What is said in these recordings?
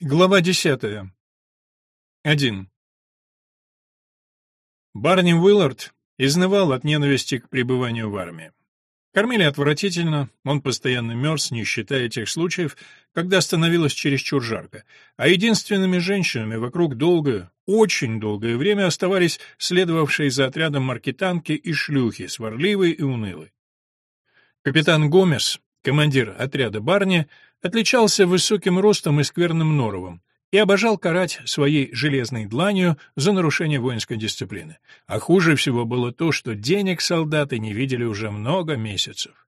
Глава десятая. Один. Барни Уиллард изнывал от ненависти к пребыванию в армии. Кормили отвратительно, он постоянно мерз, не считая тех случаев, когда становилось чересчур жарко, а единственными женщинами вокруг долгое, очень долгое время оставались следовавшие за отрядом маркетанки и шлюхи, сварливые и унылые. Капитан Гомес, командир отряда Барни, отличался высоким ростом и скверным норовом и обожал карать своей железной дланью за нарушение воинской дисциплины. А хуже всего было то, что денег солдаты не видели уже много месяцев.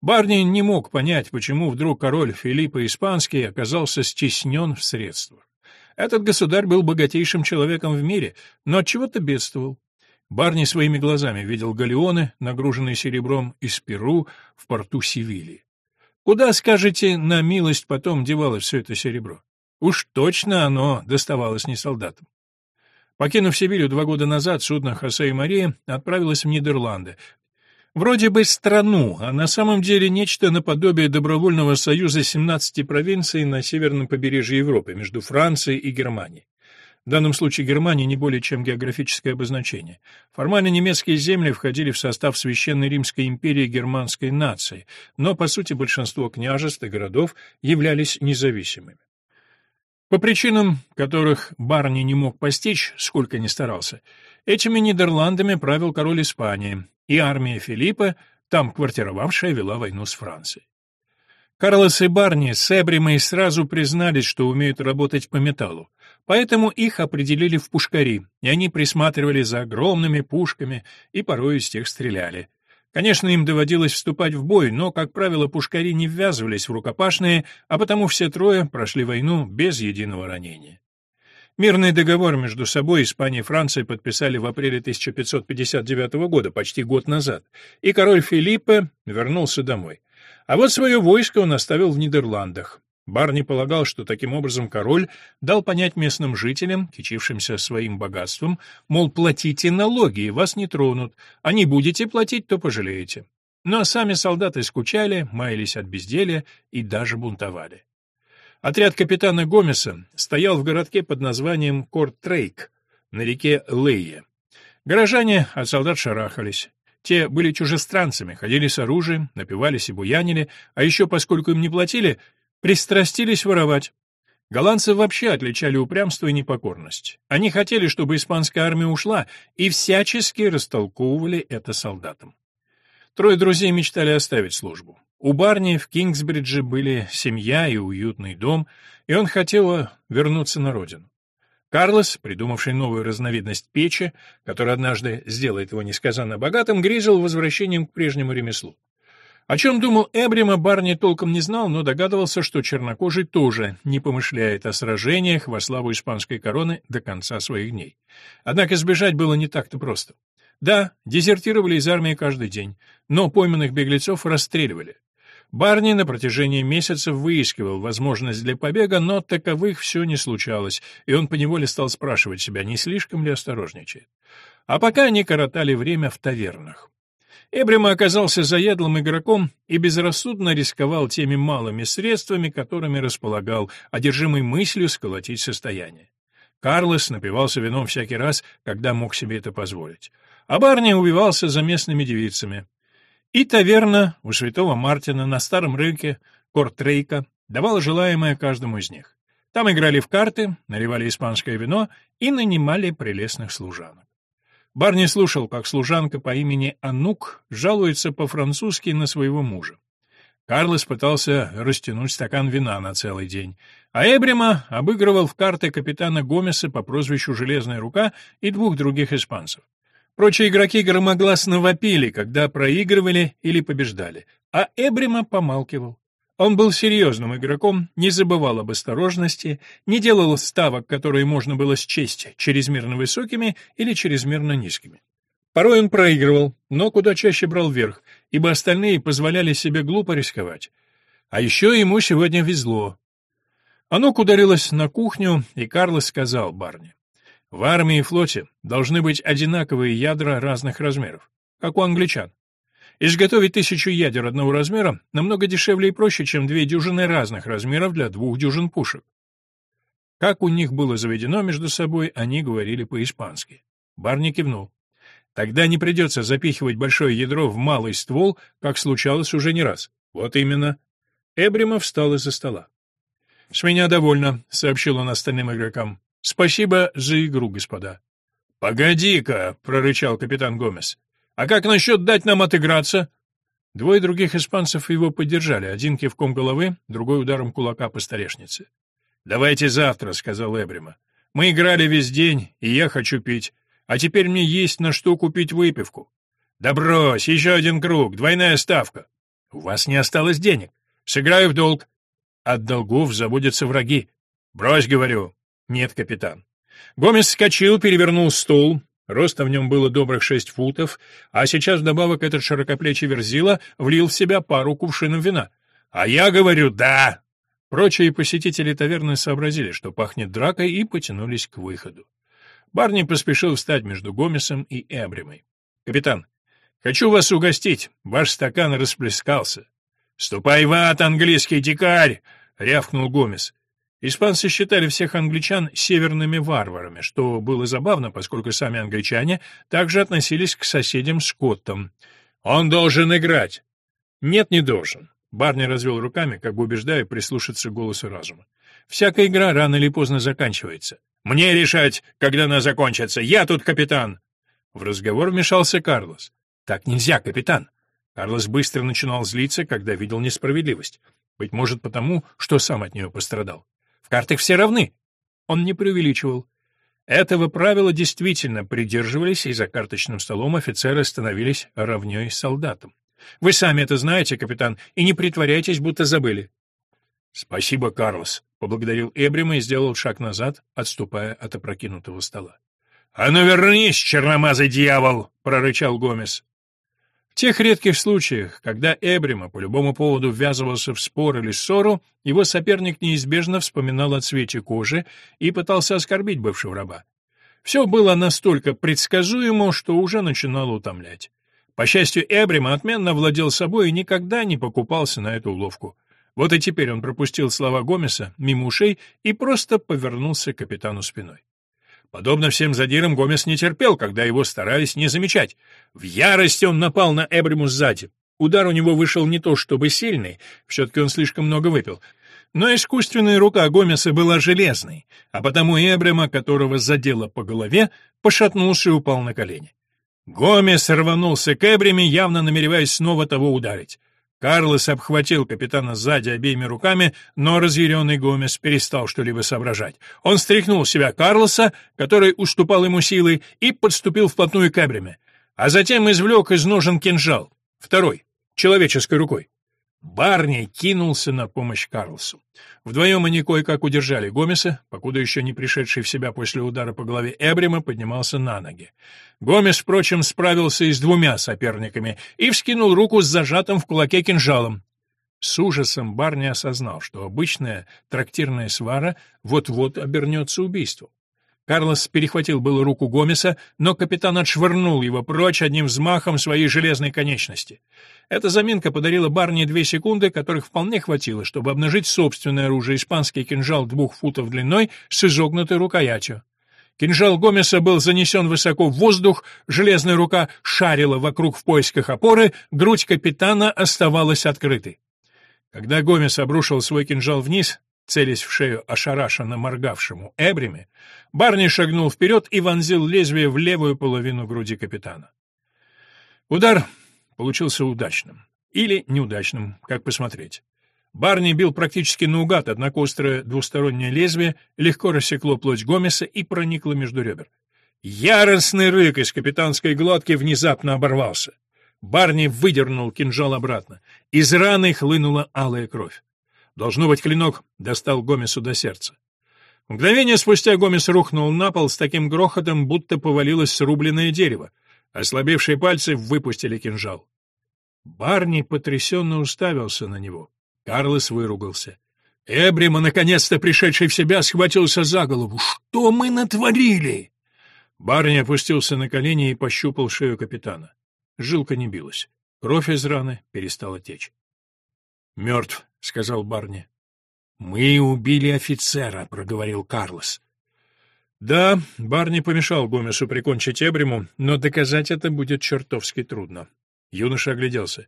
Барни не мог понять, почему вдруг король Филиппа Испанский оказался стеснен в средствах. Этот государь был богатейшим человеком в мире, но от чего-то бедствовал. Барни своими глазами видел галеоны, нагруженные серебром из Перу в порту Севильи. Куда, скажете, на милость потом девалось все это серебро? Уж точно оно доставалось не солдатам. Покинув Севилью два года назад, судно Хосе и Мария отправилось в Нидерланды. Вроде бы страну, а на самом деле нечто наподобие добровольного союза 17 провинций на северном побережье Европы между Францией и Германией. В данном случае Германия не более чем географическое обозначение. Формально немецкие земли входили в состав Священной Римской империи германской нации, но, по сути, большинство княжеств и городов являлись независимыми. По причинам, которых Барни не мог постичь, сколько ни старался, этими Нидерландами правил король Испании, и армия Филиппа, там квартировавшая, вела войну с Францией. Карлос и Барни с Эбримой сразу признались, что умеют работать по металлу, поэтому их определили в пушкари, и они присматривали за огромными пушками и порой из тех стреляли. Конечно, им доводилось вступать в бой, но, как правило, пушкари не ввязывались в рукопашные, а потому все трое прошли войну без единого ранения. Мирный договор между собой Испания и Франция подписали в апреле 1559 года, почти год назад, и король Филиппе вернулся домой. А вот свое войско он оставил в Нидерландах. Барни полагал, что таким образом король дал понять местным жителям, кичившимся своим богатством, мол, платите налоги, и вас не тронут, а не будете платить, то пожалеете. Но сами солдаты скучали, маялись от безделия и даже бунтовали. Отряд капитана Гомеса стоял в городке под названием Кортрейк на реке Лейе. Горожане от солдат шарахались. Те были чужестранцами, ходили с оружием, напивались и буянили, а еще, поскольку им не платили, пристрастились воровать. Голландцы вообще отличали упрямство и непокорность. Они хотели, чтобы испанская армия ушла, и всячески растолковывали это солдатам. Трое друзей мечтали оставить службу. У Барни в Кингсбридже были семья и уютный дом, и он хотел вернуться на родину. Карлос, придумавший новую разновидность печи, которая однажды сделает его несказанно богатым, грезил возвращением к прежнему ремеслу. О чем думал Эбрима, Барни толком не знал, но догадывался, что чернокожий тоже не помышляет о сражениях во славу испанской короны до конца своих дней. Однако сбежать было не так-то просто. Да, дезертировали из армии каждый день, но пойманных беглецов расстреливали. Барни на протяжении месяцев выискивал возможность для побега, но таковых все не случалось, и он поневоле стал спрашивать себя, не слишком ли осторожничает. А пока они коротали время в тавернах. Эбрима оказался заядлым игроком и безрассудно рисковал теми малыми средствами, которыми располагал, одержимый мыслью сколотить состояние. Карлос напивался вином всякий раз, когда мог себе это позволить. А Барни убивался за местными девицами. И таверна у святого Мартина на старом рынке Кортрейка давала желаемое каждому из них. Там играли в карты, наливали испанское вино и нанимали прелестных служанок. Барни слушал, как служанка по имени Анук жалуется по-французски на своего мужа. Карлос пытался растянуть стакан вина на целый день, а Эбрима обыгрывал в карты капитана Гомеса по прозвищу «Железная рука» и двух других испанцев. Прочие игроки громогласно вопили, когда проигрывали или побеждали, а Эбрима помалкивал. Он был серьезным игроком, не забывал об осторожности, не делал ставок, которые можно было счесть чрезмерно высокими или чрезмерно низкими. Порой он проигрывал, но куда чаще брал верх, ибо остальные позволяли себе глупо рисковать. А еще ему сегодня везло. Оно ударилось на кухню, и Карлос сказал Барни. В армии и флоте должны быть одинаковые ядра разных размеров, как у англичан. Изготовить тысячу ядер одного размера намного дешевле и проще, чем две дюжины разных размеров для двух дюжин пушек. Как у них было заведено между собой, они говорили по-испански. Барни кивнул. Тогда не придется запихивать большое ядро в малый ствол, как случалось уже не раз. Вот именно. Эбрима встал из-за стола. «С меня довольно», — сообщил он остальным игрокам. «Спасибо за игру, господа». «Погоди-ка», — прорычал капитан Гомес. «А как насчет дать нам отыграться?» Двое других испанцев его поддержали, один кивком головы, другой ударом кулака по столешнице. «Давайте завтра», — сказал Эбрима. «Мы играли весь день, и я хочу пить. А теперь мне есть на что купить выпивку». «Да брось, еще один круг, двойная ставка». «У вас не осталось денег. Сыграю в долг». «От долгов заводятся враги». «Брось, говорю». «Нет, капитан». Гомес вскочил, перевернул стул, Роста в нем было добрых шесть футов, а сейчас вдобавок этот широкоплечий верзила влил в себя пару кувшинов вина. «А я говорю, да!» Прочие посетители таверны сообразили, что пахнет дракой, и потянулись к выходу. Барни поспешил встать между Гомесом и Эбримой. «Капитан, хочу вас угостить. Ваш стакан расплескался». «Ступай в ад, английский дикарь!» — рявкнул Гомес. Испанцы считали всех англичан северными варварами, что было забавно, поскольку сами англичане также относились к соседям Скоттам. «Он должен играть!» «Нет, не должен». Барни развел руками, как бы убеждая прислушаться к голосу разума. «Всякая игра рано или поздно заканчивается. Мне решать, когда она закончится. Я тут капитан!» В разговор вмешался Карлос. «Так нельзя, капитан!» Карлос быстро начинал злиться, когда видел несправедливость. Быть может, потому, что сам от нее пострадал карты все равны. Он не преувеличивал. Этого правила действительно придерживались, и за карточным столом офицеры становились равнёй солдатам. Вы сами это знаете, капитан, и не притворяйтесь, будто забыли. Спасибо, Карлос, поблагодарил Эбрима и сделал шаг назад, отступая от опрокинутого стола. А ну вернись, черномазый дьявол, прорычал Гомес. В тех редких случаях, когда Эбрима по любому поводу ввязывался в спор или ссору, его соперник неизбежно вспоминал о цвете кожи и пытался оскорбить бывшего раба. Все было настолько предсказуемо, что уже начинало утомлять. По счастью, Эбрима отменно владел собой и никогда не покупался на эту уловку. Вот и теперь он пропустил слова Гомеса мимо ушей и просто повернулся к капитану спиной. Подобно всем задирам, Гомес не терпел, когда его старались не замечать. В ярости он напал на Эбриму сзади. Удар у него вышел не то чтобы сильный, все-таки он слишком много выпил. Но искусственная рука Гомеса была железной, а потому Эбрима, которого задело по голове, пошатнулся и упал на колени. Гомес рванулся к Эбриме, явно намереваясь снова того ударить. Карлос обхватил капитана сзади обеими руками, но разъяренный Гомес перестал что-либо соображать. Он стряхнул себя Карлоса, который уступал ему силы, и подступил вплотную к Эбриме, а затем извлек из ножен кинжал, второй, человеческой рукой. Барни кинулся на помощь Карлсу. Вдвоем они кое-как удержали Гомеса, покуда еще не пришедший в себя после удара по голове Эбрима поднимался на ноги. Гомес, впрочем, справился и с двумя соперниками и вскинул руку с зажатым в кулаке кинжалом. С ужасом Барни осознал, что обычная трактирная свара вот-вот обернется убийством. Карлос перехватил было руку Гомеса, но капитан отшвырнул его прочь одним взмахом своей железной конечности. Эта заминка подарила Барни две секунды, которых вполне хватило, чтобы обнажить собственное оружие, испанский кинжал двух футов длиной с изогнутой рукоятью. Кинжал Гомеса был занесен высоко в воздух, железная рука шарила вокруг в поисках опоры, грудь капитана оставалась открытой. Когда Гомес обрушил свой кинжал вниз, целясь в шею ошарашенно моргавшему Эбриме, Барни шагнул вперед и вонзил лезвие в левую половину груди капитана. Удар получился удачным. Или неудачным, как посмотреть. Барни бил практически наугад, однако острое двустороннее лезвие легко рассекло плоть Гомеса и проникло между ребер. Яростный рык из капитанской глотки внезапно оборвался. Барни выдернул кинжал обратно. Из раны хлынула алая кровь. Должно быть, клинок достал Гомесу до сердца. Мгновение спустя Гомес рухнул на пол с таким грохотом, будто повалилось срубленное дерево. Ослабевшие пальцы выпустили кинжал. Барни потрясенно уставился на него. Карлос выругался. Эбрима, наконец-то пришедший в себя, схватился за голову. «Что мы натворили?» Барни опустился на колени и пощупал шею капитана. Жилка не билась. Кровь из раны перестала течь. «Мертв», — сказал Барни. «Мы убили офицера», — проговорил Карлос. Да, Барни помешал Гомесу прикончить Эбриму, но доказать это будет чертовски трудно. Юноша огляделся.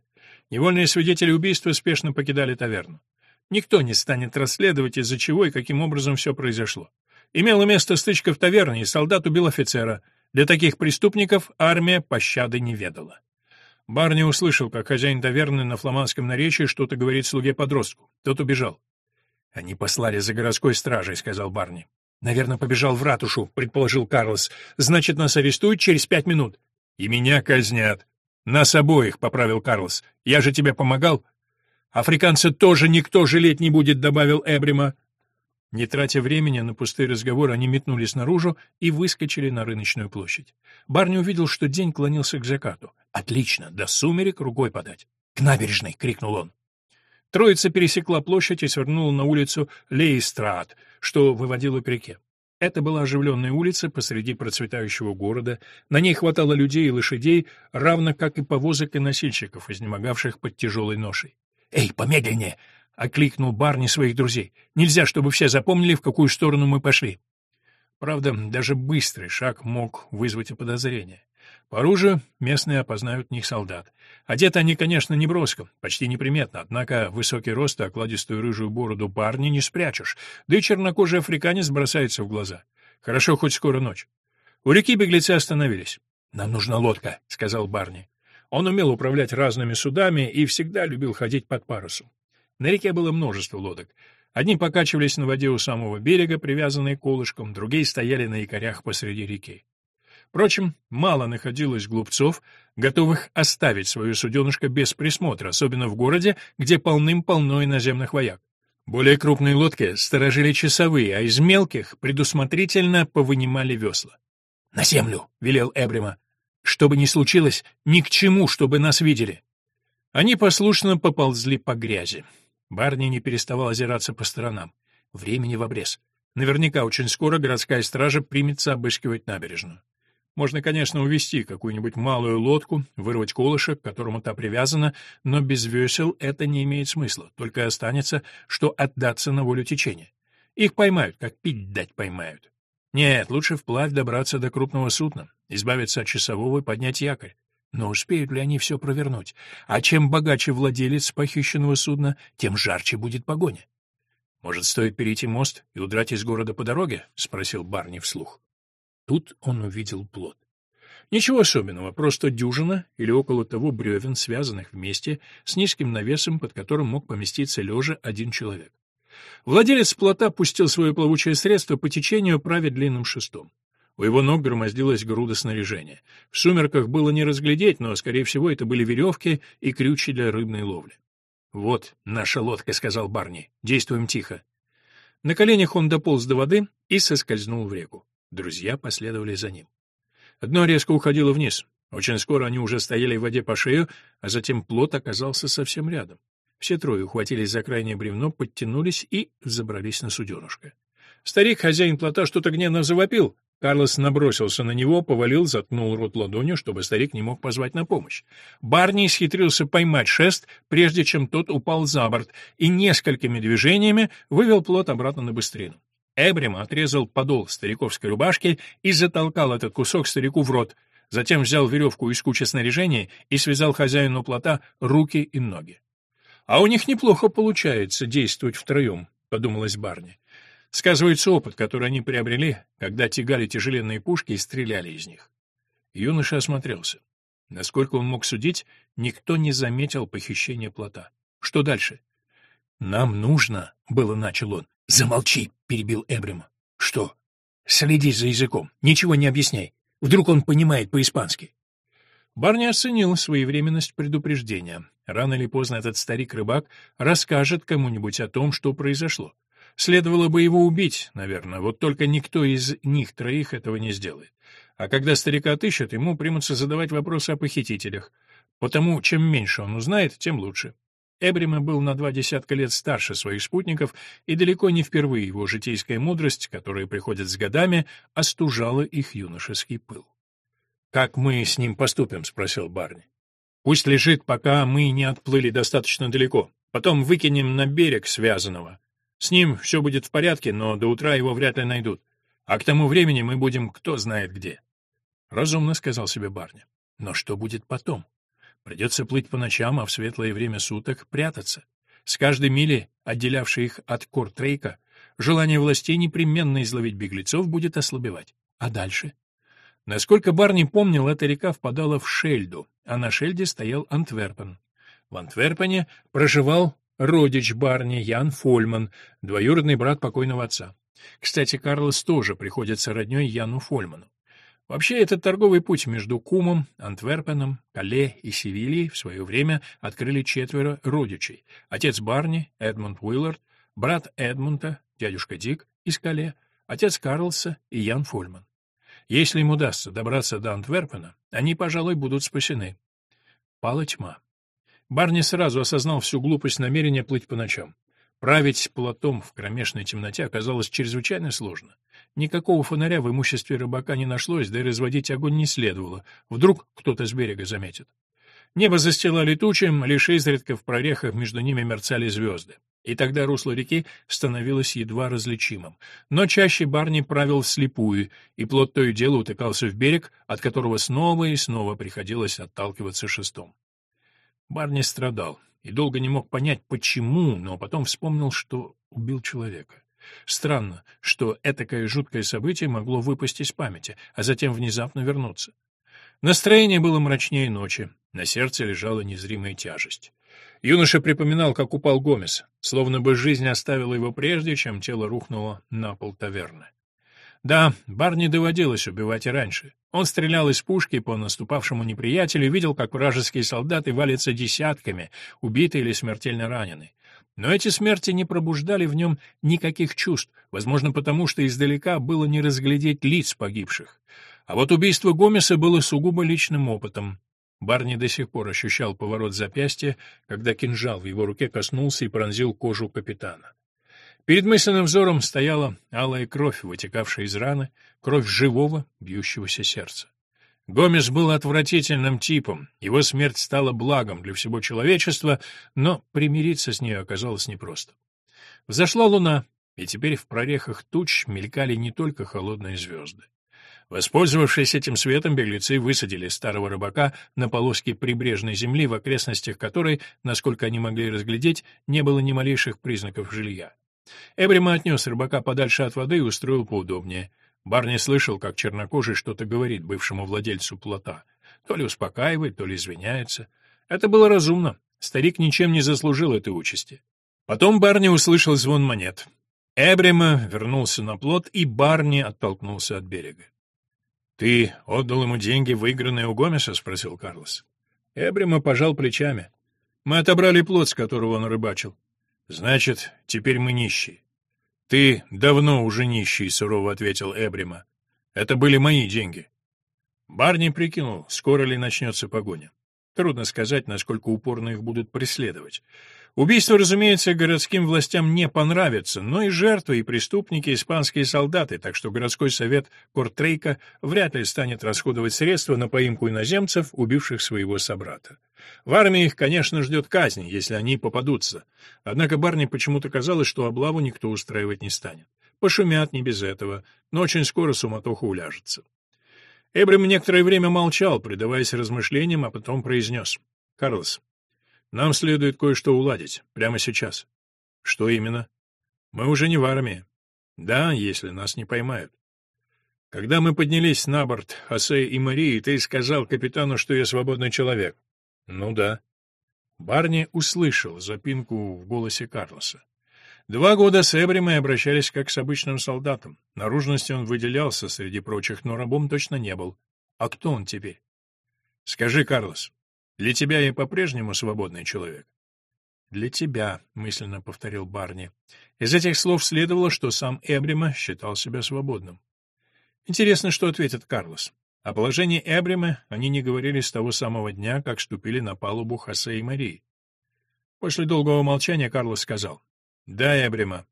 Невольные свидетели убийства спешно покидали таверну. Никто не станет расследовать, из-за чего и каким образом все произошло. Имела место стычка в таверне, и солдат убил офицера. Для таких преступников армия пощады не ведала. Барни услышал, как хозяин таверны на фламандском наречии что-то говорит слуге-подростку. Тот убежал. «Они послали за городской стражей», — сказал Барни. «Наверное, побежал в ратушу», — предположил Карлос. «Значит, нас арестуют через пять минут». «И меня казнят». «Нас обоих», — поправил Карлос. «Я же тебе помогал». «Африканца тоже никто жалеть не будет», — добавил Эбрима. Не тратя времени на пустые разговоры, они метнулись наружу и выскочили на рыночную площадь. Барни увидел, что день клонился к закату. «Отлично, до сумерек рукой подать!» «К набережной!» — крикнул он. Троица пересекла площадь и свернула на улицу Лейстрат, что выводило к реке. Это была оживленная улица посреди процветающего города, на ней хватало людей и лошадей, равно как и повозок и носильщиков, изнемогавших под тяжелой ношей. «Эй, помедленнее!» — окликнул Барни своих друзей. «Нельзя, чтобы все запомнили, в какую сторону мы пошли». Правда, даже быстрый шаг мог вызвать подозрение. По оружию местные опознают них солдат. Одеты они, конечно, не броско, почти неприметно, однако высокий рост и окладистую рыжую бороду парня не спрячешь, да и чернокожий африканец бросается в глаза. Хорошо, хоть скоро ночь. У реки беглецы остановились. «Нам нужна лодка», — сказал Барни. Он умел управлять разными судами и всегда любил ходить под парусом. На реке было множество лодок. Одни покачивались на воде у самого берега, привязанные колышком, другие стояли на якорях посреди реки. Впрочем, мало находилось глупцов, готовых оставить свое суденышко без присмотра, особенно в городе, где полным-полно иноземных вояк. Более крупные лодки сторожили часовые, а из мелких предусмотрительно повынимали весла. «На землю!» — велел Эбрима. «Что бы ни случилось, ни к чему, чтобы нас видели!» Они послушно поползли по грязи. Барни не переставал озираться по сторонам. Времени в обрез. Наверняка очень скоро городская стража примется обыскивать набережную. Можно, конечно, увести какую-нибудь малую лодку, вырвать колышек, к которому та привязана, но без весел это не имеет смысла, только останется, что отдаться на волю течения. Их поймают, как пить дать поймают. Нет, лучше вплавь добраться до крупного судна, избавиться от часового и поднять якорь. Но успеют ли они все провернуть? А чем богаче владелец похищенного судна, тем жарче будет погоня. «Может, стоит перейти мост и удрать из города по дороге?» — спросил Барни вслух. Тут он увидел плод. Ничего особенного, просто дюжина или около того бревен, связанных вместе, с низким навесом, под которым мог поместиться лежа один человек. Владелец плота пустил свое плавучее средство по течению, правя длинным шестом. У его ног громоздилась груда снаряжения. В сумерках было не разглядеть, но, скорее всего, это были веревки и крючи для рыбной ловли. «Вот наша лодка», — сказал Барни. «Действуем тихо». На коленях он дополз до воды и соскользнул в реку. Друзья последовали за ним. Дно резко уходило вниз. Очень скоро они уже стояли в воде по шею, а затем плот оказался совсем рядом. Все трое ухватились за крайнее бревно, подтянулись и забрались на суденышко. Старик, хозяин плота, что-то гневно завопил. Карлос набросился на него, повалил, заткнул рот ладонью, чтобы старик не мог позвать на помощь. Барни исхитрился поймать шест, прежде чем тот упал за борт, и несколькими движениями вывел плот обратно на быстрину. Эбрим отрезал подол стариковской рубашки и затолкал этот кусок старику в рот, затем взял веревку из кучи снаряжения и связал хозяину плота руки и ноги. «А у них неплохо получается действовать втроем», — подумалось Барни. Сказывается опыт, который они приобрели, когда тягали тяжеленные пушки и стреляли из них. Юноша осмотрелся. Насколько он мог судить, никто не заметил похищения плота. Что дальше? «Нам нужно», — было начал он. «Замолчи», — перебил Эбрим. «Что?» «Следи за языком, ничего не объясняй. Вдруг он понимает по-испански». Барни оценил своевременность предупреждения. Рано или поздно этот старик-рыбак расскажет кому-нибудь о том, что произошло. Следовало бы его убить, наверное, вот только никто из них троих этого не сделает. А когда старика отыщут, ему примутся задавать вопросы о похитителях. Потому чем меньше он узнает, тем лучше. Эбрима был на два десятка лет старше своих спутников, и далеко не впервые его житейская мудрость, которая приходит с годами, остужала их юношеский пыл. «Как мы с ним поступим?» — спросил Барни. «Пусть лежит, пока мы не отплыли достаточно далеко. Потом выкинем на берег связанного. С ним все будет в порядке, но до утра его вряд ли найдут. А к тому времени мы будем кто знает где. Разумно, сказал себе Барни. Но что будет потом? Придется плыть по ночам, а в светлое время суток прятаться. С каждой мили, отделявшей их от Кортрейка, желание властей непременно изловить беглецов будет ослабевать. А дальше? Насколько Барни помнил, эта река впадала в Шельду, а на Шельде стоял Антверпен. В Антверпене проживал родич Барни Ян Фольман, двоюродный брат покойного отца. Кстати, Карлос тоже приходится роднёй Яну Фольману. Вообще, этот торговый путь между Кумом, Антверпеном, Кале и Севильей в свое время открыли четверо родичей. Отец Барни, Эдмунд Уиллард, брат Эдмунда, дядюшка Дик из Кале, отец Карлса и Ян Фольман. Если им удастся добраться до Антверпена, они, пожалуй, будут спасены. Пала тьма. Барни сразу осознал всю глупость намерения плыть по ночам. Править плотом в кромешной темноте оказалось чрезвычайно сложно. Никакого фонаря в имуществе рыбака не нашлось, да и разводить огонь не следовало. Вдруг кто-то с берега заметит. Небо застилали тучи, лишь изредка в прорехах между ними мерцали звезды. И тогда русло реки становилось едва различимым. Но чаще Барни правил вслепую, и плот то и дело утыкался в берег, от которого снова и снова приходилось отталкиваться шестом. Барни страдал и долго не мог понять, почему, но потом вспомнил, что убил человека. Странно, что этакое жуткое событие могло выпасть из памяти, а затем внезапно вернуться. Настроение было мрачнее ночи, на сердце лежала незримая тяжесть. Юноша припоминал, как упал Гомес, словно бы жизнь оставила его прежде, чем тело рухнуло на пол таверны. Да, Барни доводилось убивать и раньше. Он стрелял из пушки по наступавшему неприятелю видел, как вражеские солдаты валятся десятками, убитые или смертельно ранены. Но эти смерти не пробуждали в нем никаких чувств, возможно, потому что издалека было не разглядеть лиц погибших. А вот убийство Гомеса было сугубо личным опытом. Барни до сих пор ощущал поворот запястья, когда кинжал в его руке коснулся и пронзил кожу капитана. Перед мысленным взором стояла алая кровь, вытекавшая из раны, кровь живого, бьющегося сердца. Гомес был отвратительным типом, его смерть стала благом для всего человечества, но примириться с ней оказалось непросто. Взошла луна, и теперь в прорехах туч мелькали не только холодные звезды. Воспользовавшись этим светом, беглецы высадили старого рыбака на полоске прибрежной земли, в окрестностях которой, насколько они могли разглядеть, не было ни малейших признаков жилья. Эбрима отнес рыбака подальше от воды и устроил поудобнее. Барни слышал, как чернокожий что-то говорит бывшему владельцу плота. То ли успокаивает, то ли извиняется. Это было разумно. Старик ничем не заслужил этой участи. Потом Барни услышал звон монет. Эбрима вернулся на плот, и Барни оттолкнулся от берега. «Ты отдал ему деньги, выигранные у Гомеса?» — спросил Карлос. Эбрима пожал плечами. «Мы отобрали плот, с которого он рыбачил. Значит, теперь мы нищие. Ты давно уже нищий, сурово ответил Эбрима. Это были мои деньги. Барни прикинул, скоро ли начнется погоня. Трудно сказать, насколько упорно их будут преследовать. Убийство, разумеется, городским властям не понравится, но и жертвы, и преступники — испанские солдаты, так что городской совет Кортрейка вряд ли станет расходовать средства на поимку иноземцев, убивших своего собрата. В армии их, конечно, ждет казнь, если они попадутся. Однако Барни почему-то казалось, что облаву никто устраивать не станет. Пошумят не без этого, но очень скоро суматоха уляжется. Эбрим некоторое время молчал, предаваясь размышлениям, а потом произнес. «Карлос, нам следует кое-что уладить, прямо сейчас. Что именно? Мы уже не в армии. Да, если нас не поймают. Когда мы поднялись на борт Хосе и Марии, ты сказал капитану, что я свободный человек. Ну да. Барни услышал запинку в голосе Карлоса. Два года с Эбримой обращались как с обычным солдатом. Наружности он выделялся среди прочих, но рабом точно не был. А кто он теперь? Скажи, Карлос, для тебя я по-прежнему свободный человек. Для тебя, мысленно повторил Барни. Из этих слов следовало, что сам Эбрима считал себя свободным. Интересно, что ответит Карлос. О положении Эбрима они не говорили с того самого дня, как ступили на палубу Хосе и Марии. После долгого молчания Карлос сказал: "Да, Эбрима,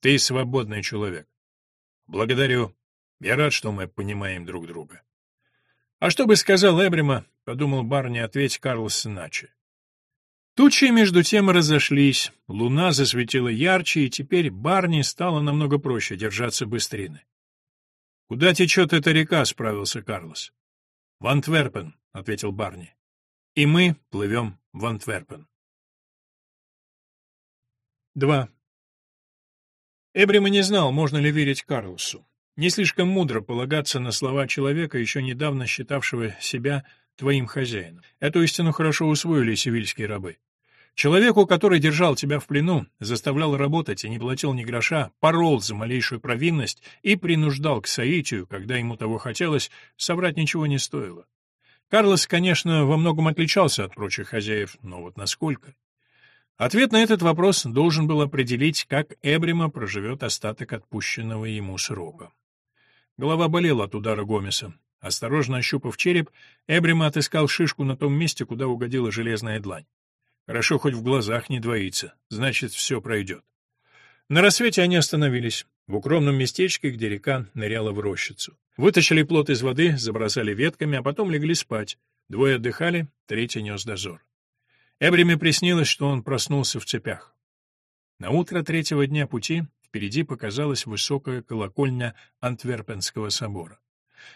ты свободный человек. Благодарю. Я рад, что мы понимаем друг друга". А что бы сказал Эбрима, подумал Барни, ответь Карлос иначе. Тучи между тем разошлись, луна засветила ярче, и теперь Барни стало намного проще держаться быстрины. «Куда течет эта река?» — справился Карлос. «В Антверпен», — ответил Барни. «И мы плывем в Антверпен». 2. Эбрима не знал, можно ли верить Карлосу. Не слишком мудро полагаться на слова человека, еще недавно считавшего себя твоим хозяином. Эту истину хорошо усвоили сивильские рабы. Человеку, который держал тебя в плену, заставлял работать и не платил ни гроша, порол за малейшую провинность и принуждал к соитию, когда ему того хотелось, соврать ничего не стоило. Карлос, конечно, во многом отличался от прочих хозяев, но вот насколько? Ответ на этот вопрос должен был определить, как Эбрима проживет остаток отпущенного ему срока. Голова болела от удара Гомеса. Осторожно ощупав череп, Эбрима отыскал шишку на том месте, куда угодила железная длань. Хорошо, хоть в глазах не двоится, значит, все пройдет. На рассвете они остановились, в укромном местечке, где река ныряла в рощицу. Вытащили плот из воды, забросали ветками, а потом легли спать. Двое отдыхали, третий нес дозор. Эбриме приснилось, что он проснулся в цепях. На утро третьего дня пути впереди показалась высокая колокольня Антверпенского собора.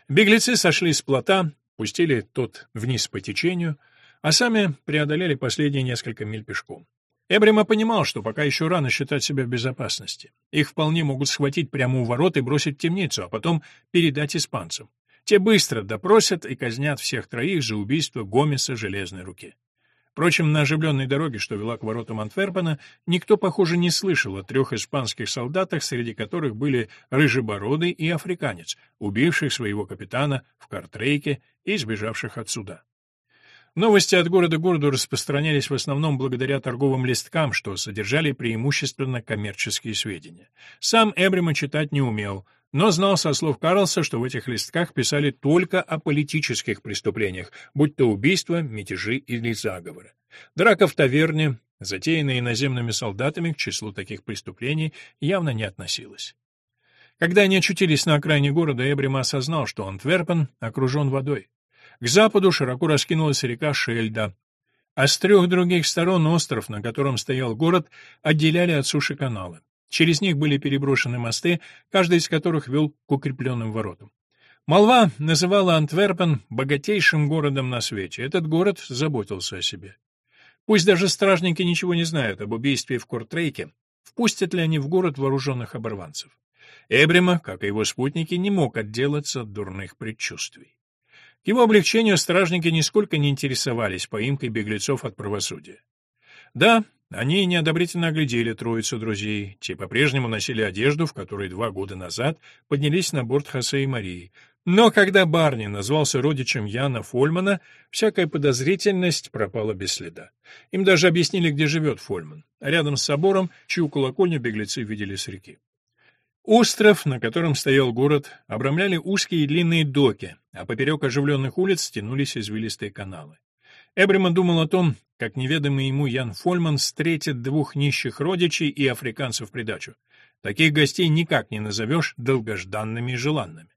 Беглецы сошли с плота, пустили тот вниз по течению, а сами преодолели последние несколько миль пешком. Эбрима понимал, что пока еще рано считать себя в безопасности. Их вполне могут схватить прямо у ворот и бросить в темницу, а потом передать испанцам. Те быстро допросят и казнят всех троих за убийство Гомеса железной руки. Впрочем, на оживленной дороге, что вела к воротам Антверпена, никто, похоже, не слышал о трех испанских солдатах, среди которых были Рыжебородый и Африканец, убивших своего капитана в Картрейке и сбежавших отсюда. Новости от города к городу распространялись в основном благодаря торговым листкам, что содержали преимущественно коммерческие сведения. Сам Эбрима читать не умел, но знал со слов Карлса, что в этих листках писали только о политических преступлениях, будь то убийства, мятежи или заговоры. Драка в таверне, затеянная иноземными солдатами, к числу таких преступлений явно не относилась. Когда они очутились на окраине города, Эбрима осознал, что Антверпен окружен водой. К западу широко раскинулась река Шельда, а с трех других сторон остров, на котором стоял город, отделяли от суши каналы. Через них были переброшены мосты, каждый из которых вел к укрепленным воротам. Молва называла Антверпен богатейшим городом на свете. Этот город заботился о себе. Пусть даже стражники ничего не знают об убийстве в Кортрейке, впустят ли они в город вооруженных оборванцев. Эбрима, как и его спутники, не мог отделаться от дурных предчувствий. К его облегчению стражники нисколько не интересовались поимкой беглецов от правосудия. Да, они неодобрительно оглядели троицу друзей. Те по-прежнему носили одежду, в которой два года назад поднялись на борт Хосе и Марии. Но когда Барни назвался родичем Яна Фольмана, всякая подозрительность пропала без следа. Им даже объяснили, где живет Фольман, рядом с собором, чью колокольню беглецы видели с реки. Остров, на котором стоял город, обрамляли узкие и длинные доки, а поперек оживленных улиц тянулись извилистые каналы. Эбрима думал о том, как неведомый ему Ян Фольман встретит двух нищих родичей и африканцев в придачу. Таких гостей никак не назовешь долгожданными и желанными.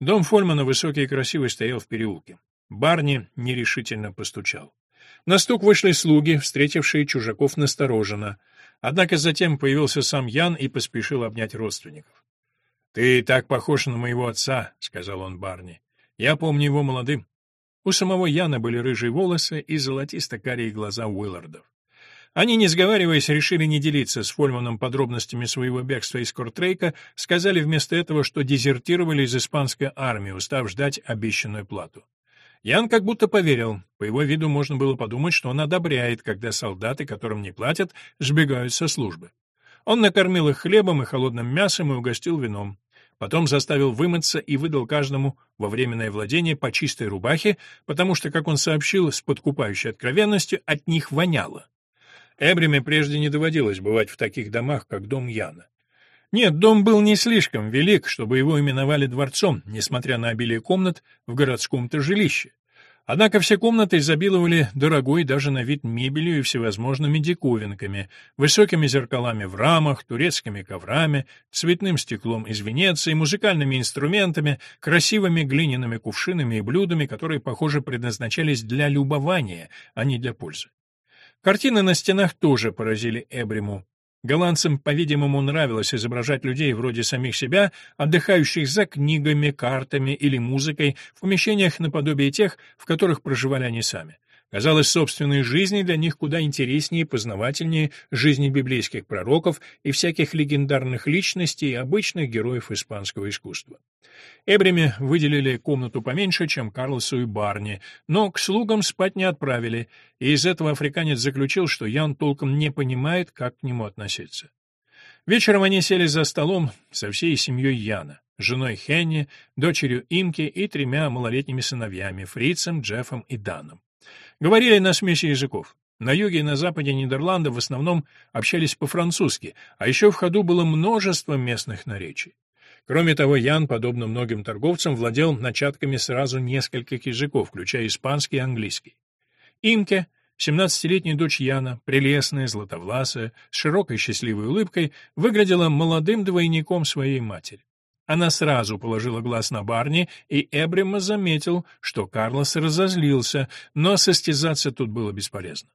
Дом Фольмана, высокий и красивый, стоял в переулке. Барни нерешительно постучал. На стук вышли слуги, встретившие чужаков настороженно. Однако затем появился сам Ян и поспешил обнять родственников. «Ты так похож на моего отца», — сказал он Барни. «Я помню его молодым. У самого Яна были рыжие волосы и золотисто-карие глаза Уиллардов. Они, не сговариваясь, решили не делиться с Фольманом подробностями своего бегства из Кортрейка, сказали вместо этого, что дезертировали из испанской армии, устав ждать обещанную плату. Ян как будто поверил. По его виду можно было подумать, что он одобряет, когда солдаты, которым не платят, сбегают со службы. Он накормил их хлебом и холодным мясом и угостил вином. Потом заставил вымыться и выдал каждому во временное владение по чистой рубахе, потому что, как он сообщил с подкупающей откровенностью, от них воняло. Эбриме прежде не доводилось бывать в таких домах, как дом Яна. Нет, дом был не слишком велик, чтобы его именовали дворцом, несмотря на обилие комнат в городском-то жилище. Однако все комнаты изобиловали дорогой даже на вид мебелью и всевозможными диковинками, высокими зеркалами в рамах, турецкими коврами, цветным стеклом из Венеции, музыкальными инструментами, красивыми глиняными кувшинами и блюдами, которые, похоже, предназначались для любования, а не для пользы. Картины на стенах тоже поразили Эбриму. Голландцам, по-видимому, нравилось изображать людей вроде самих себя, отдыхающих за книгами, картами или музыкой в помещениях наподобие тех, в которых проживали они сами. Казалось, собственной жизни для них куда интереснее и познавательнее жизни библейских пророков и всяких легендарных личностей и обычных героев испанского искусства. Эбриме выделили комнату поменьше, чем Карлосу и Барни, но к слугам спать не отправили, и из этого африканец заключил, что Ян толком не понимает, как к нему относиться. Вечером они сели за столом со всей семьей Яна, женой Хенни, дочерью Имки и тремя малолетними сыновьями, Фрицем, Джеффом и Даном. Говорили на смеси языков. На юге и на западе Нидерландов в основном общались по-французски, а еще в ходу было множество местных наречий. Кроме того, Ян, подобно многим торговцам, владел начатками сразу нескольких языков, включая испанский и английский. Имке, семнадцатилетняя дочь Яна, прелестная, златовласая, с широкой счастливой улыбкой, выглядела молодым двойником своей матери. Она сразу положила глаз на Барни, и Эбрима заметил, что Карлос разозлился, но состязаться тут было бесполезно.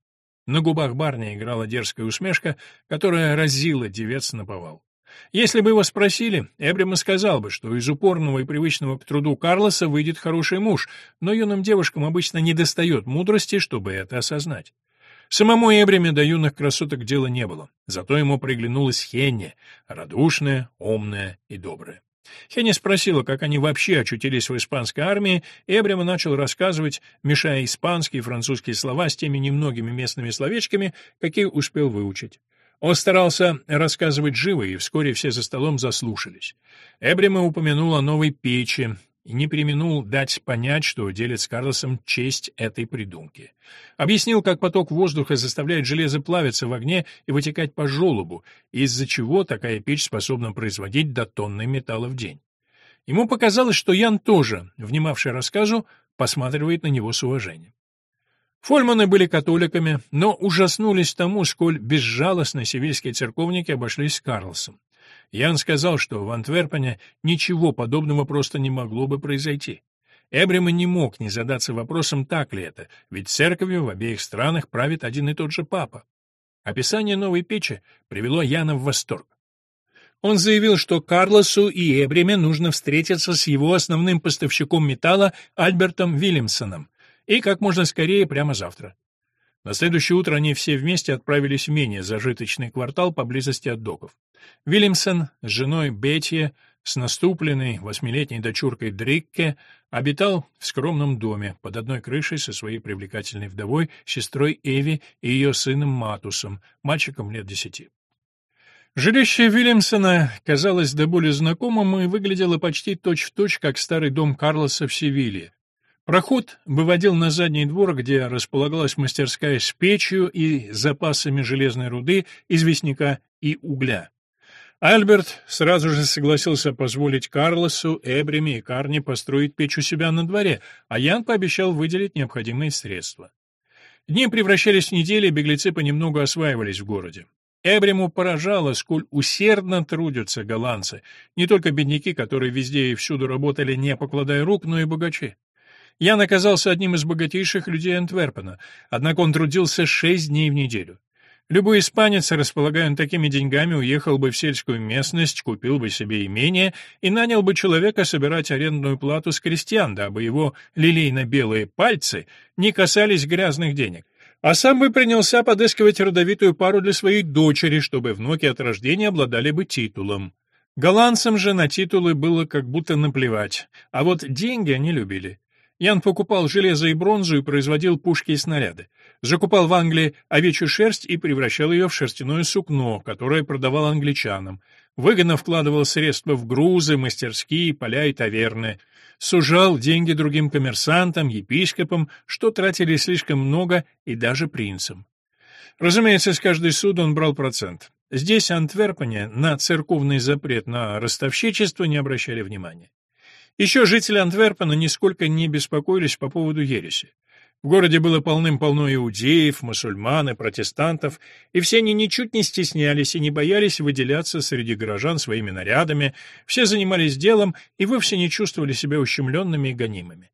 На губах Барни играла дерзкая усмешка, которая разила девец на повал. Если бы его спросили, Эбрима сказал бы, что из упорного и привычного к труду Карлоса выйдет хороший муж, но юным девушкам обычно недостает мудрости, чтобы это осознать. Самому Эбриме до юных красоток дела не было, зато ему приглянулась Хенни, радушная, умная и добрая. Хенни спросила, как они вообще очутились в испанской армии, и Эбрима начал рассказывать, мешая испанские и французские слова с теми немногими местными словечками, какие успел выучить. Он старался рассказывать живо, и вскоре все за столом заслушались. Эбрима упомянул о новой печи, и не применул дать понять, что делит с Карлосом честь этой придумки. Объяснил, как поток воздуха заставляет железо плавиться в огне и вытекать по желобу, из-за чего такая печь способна производить до тонны металла в день. Ему показалось, что Ян тоже, внимавший рассказу, посматривает на него с уважением. Фольманы были католиками, но ужаснулись тому, сколь безжалостно сивильские церковники обошлись с Карлосом. Ян сказал, что в Антверпене ничего подобного просто не могло бы произойти. Эбрима не мог не задаться вопросом, так ли это, ведь церковью в обеих странах правит один и тот же папа. Описание новой печи привело Яна в восторг. Он заявил, что Карлосу и Эбриме нужно встретиться с его основным поставщиком металла Альбертом Вильямсоном, и как можно скорее прямо завтра. На следующее утро они все вместе отправились в менее зажиточный квартал поблизости от доков. Вильямсон с женой Бетти, с наступленной восьмилетней дочуркой Дрикке, обитал в скромном доме под одной крышей со своей привлекательной вдовой, сестрой Эви и ее сыном Матусом, мальчиком лет десяти. Жилище Вильямсона казалось до боли знакомым и выглядело почти точь-в-точь, точь, как старый дом Карлоса в Севилье, Проход выводил на задний двор, где располагалась мастерская с печью и запасами железной руды, известняка и угля. Альберт сразу же согласился позволить Карлосу, Эбриме и Карне построить печь у себя на дворе, а Ян пообещал выделить необходимые средства. Дни превращались в недели, беглецы понемногу осваивались в городе. Эбриму поражало, сколь усердно трудятся голландцы, не только бедняки, которые везде и всюду работали, не покладая рук, но и богачи. Ян оказался одним из богатейших людей Антверпена, однако он трудился шесть дней в неделю. Любой испанец, располагая такими деньгами, уехал бы в сельскую местность, купил бы себе имение и нанял бы человека собирать арендную плату с крестьян, дабы его лилейно-белые пальцы не касались грязных денег. А сам бы принялся подыскивать родовитую пару для своей дочери, чтобы внуки от рождения обладали бы титулом. Голландцам же на титулы было как будто наплевать, а вот деньги они любили. Ян покупал железо и бронзу и производил пушки и снаряды. Закупал в Англии овечью шерсть и превращал ее в шерстяное сукно, которое продавал англичанам. Выгодно вкладывал средства в грузы, мастерские, поля и таверны. Сужал деньги другим коммерсантам, епископам, что тратили слишком много, и даже принцам. Разумеется, с каждой суды он брал процент. Здесь, в Антверпене, на церковный запрет на ростовщичество не обращали внимания. Еще жители Антверпена нисколько не беспокоились по поводу ереси. В городе было полным-полно иудеев, мусульман и протестантов, и все они ничуть не стеснялись и не боялись выделяться среди горожан своими нарядами, все занимались делом и вовсе не чувствовали себя ущемленными и гонимыми.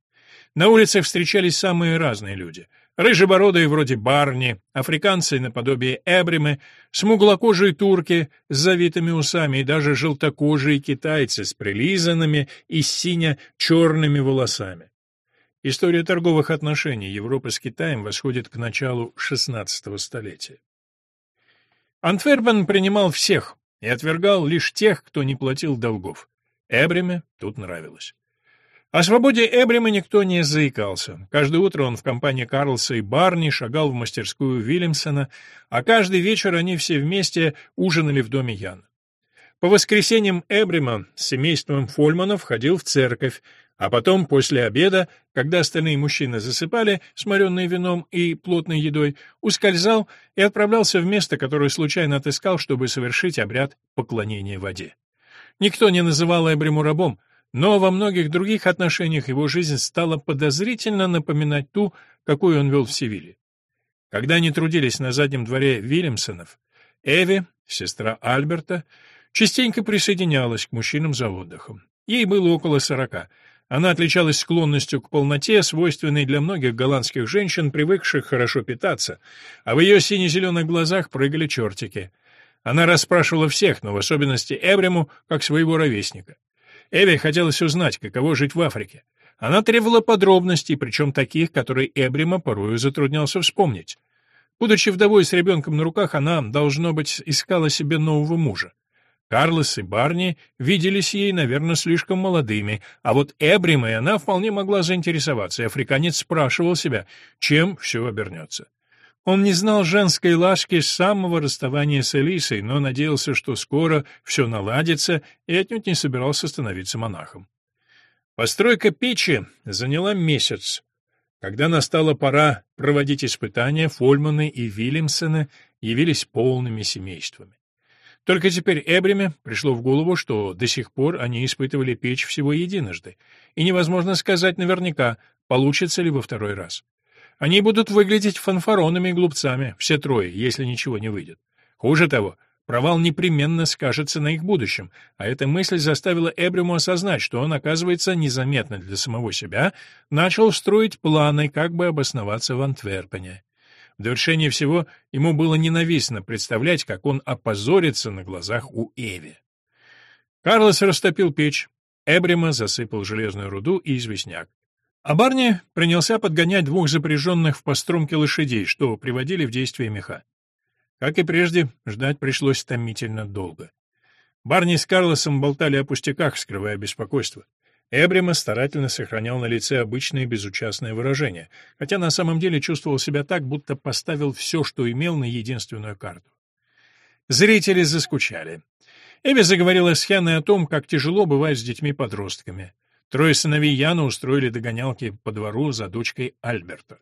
На улицах встречались самые разные люди. Рыжебородые вроде Барни, африканцы наподобие Эбримы, смуглокожие турки с завитыми усами и даже желтокожие китайцы с прилизанными и сине-черными волосами. История торговых отношений Европы с Китаем восходит к началу XVI столетия. Антверпен принимал всех и отвергал лишь тех, кто не платил долгов. Эбриме тут нравилось. О свободе Эбрима никто не заикался. Каждое утро он в компании Карлса и Барни шагал в мастерскую Вильямсона, а каждый вечер они все вместе ужинали в доме Яна. По воскресеньям Эбрима с семейством Фольманов ходил в церковь, а потом, после обеда, когда остальные мужчины засыпали, сморенные вином и плотной едой, ускользал и отправлялся в место, которое случайно отыскал, чтобы совершить обряд поклонения воде. Никто не называл Эбриму рабом — но во многих других отношениях его жизнь стала подозрительно напоминать ту, какую он вел в Севиле. Когда они трудились на заднем дворе Вильямсонов, Эви, сестра Альберта, частенько присоединялась к мужчинам за отдыхом. Ей было около сорока. Она отличалась склонностью к полноте, свойственной для многих голландских женщин, привыкших хорошо питаться, а в ее сине-зеленых глазах прыгали чертики. Она расспрашивала всех, но в особенности Эбриму, как своего ровесника. Эви хотелось узнать, каково жить в Африке. Она требовала подробностей, причем таких, которые Эбрима порою затруднялся вспомнить. Будучи вдовой с ребенком на руках, она, должно быть, искала себе нового мужа. Карлос и Барни виделись ей, наверное, слишком молодыми, а вот Эбримой она вполне могла заинтересоваться, и африканец спрашивал себя, чем все обернется. Он не знал женской ласки с самого расставания с Элисой, но надеялся, что скоро все наладится, и отнюдь не собирался становиться монахом. Постройка печи заняла месяц. Когда настала пора проводить испытания, Фольманы и Вильямсоны явились полными семействами. Только теперь Эбриме пришло в голову, что до сих пор они испытывали печь всего единожды, и невозможно сказать наверняка, получится ли во второй раз. Они будут выглядеть фанфаронами и глупцами, все трое, если ничего не выйдет. Хуже того, провал непременно скажется на их будущем, а эта мысль заставила Эбриму осознать, что он, оказывается, незаметно для самого себя, начал строить планы, как бы обосноваться в Антверпене. В довершение всего ему было ненавистно представлять, как он опозорится на глазах у Эви. Карлос растопил печь, Эбрима засыпал железную руду и известняк. А Барни принялся подгонять двух запряженных в постромке лошадей, что приводили в действие меха. Как и прежде, ждать пришлось томительно долго. Барни с Карлосом болтали о пустяках, скрывая беспокойство. Эбрима старательно сохранял на лице обычное безучастное выражение, хотя на самом деле чувствовал себя так, будто поставил все, что имел, на единственную карту. Зрители заскучали. Эбби заговорила с Хенной о том, как тяжело бывает с детьми-подростками. Трое сыновей Яна устроили догонялки по двору за дочкой Альберта.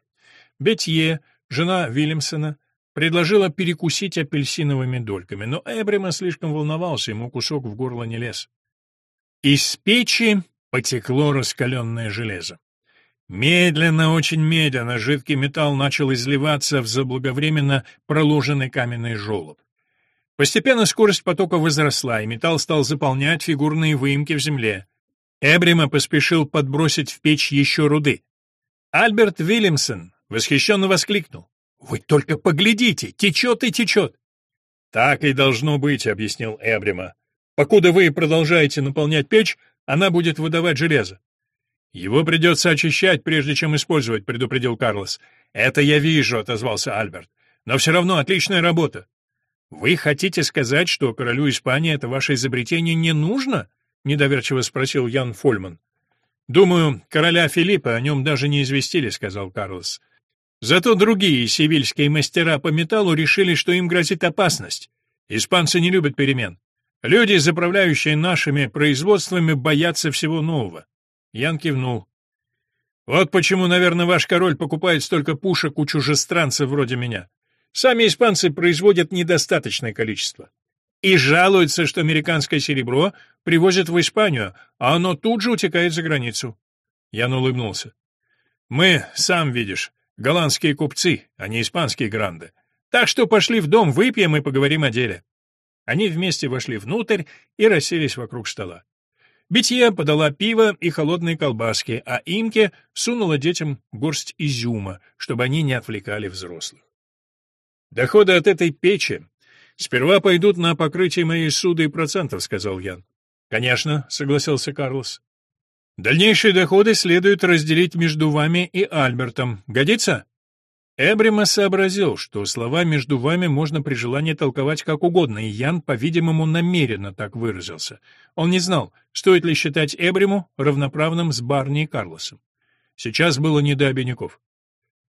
Бетье, жена Вильямсона, предложила перекусить апельсиновыми дольками, но Эбрима слишком волновался, ему кусок в горло не лез. Из печи потекло раскаленное железо. Медленно, очень медленно жидкий металл начал изливаться в заблаговременно проложенный каменный желоб. Постепенно скорость потока возросла, и металл стал заполнять фигурные выемки в земле. Эбрима поспешил подбросить в печь еще руды. Альберт Вильямсон восхищенно воскликнул. «Вы только поглядите! Течет и течет!» «Так и должно быть», — объяснил Эбрима. «Покуда вы продолжаете наполнять печь, она будет выдавать железо». «Его придется очищать, прежде чем использовать», — предупредил Карлос. «Это я вижу», — отозвался Альберт. «Но все равно отличная работа». «Вы хотите сказать, что королю Испании это ваше изобретение не нужно?» — недоверчиво спросил Ян Фольман. «Думаю, короля Филиппа о нем даже не известили», — сказал Карлос. «Зато другие сивильские мастера по металлу решили, что им грозит опасность. Испанцы не любят перемен. Люди, заправляющие нашими производствами, боятся всего нового». Ян кивнул. «Вот почему, наверное, ваш король покупает столько пушек у чужестранцев вроде меня. Сами испанцы производят недостаточное количество и жалуются, что американское серебро привозят в Испанию, а оно тут же утекает за границу. Ян улыбнулся. Мы, сам видишь, голландские купцы, а не испанские гранды. Так что пошли в дом, выпьем и поговорим о деле. Они вместе вошли внутрь и расселись вокруг стола. Битье подала пиво и холодные колбаски, а Имке сунула детям горсть изюма, чтобы они не отвлекали взрослых. «Доходы от этой печи сперва пойдут на покрытие моей суды и процентов», — сказал Ян. «Конечно», — согласился Карлос. «Дальнейшие доходы следует разделить между вами и Альбертом. Годится?» Эбрима сообразил, что слова «между вами» можно при желании толковать как угодно, и Ян, по-видимому, намеренно так выразился. Он не знал, стоит ли считать Эбриму равноправным с Барни и Карлосом. Сейчас было не до обиняков.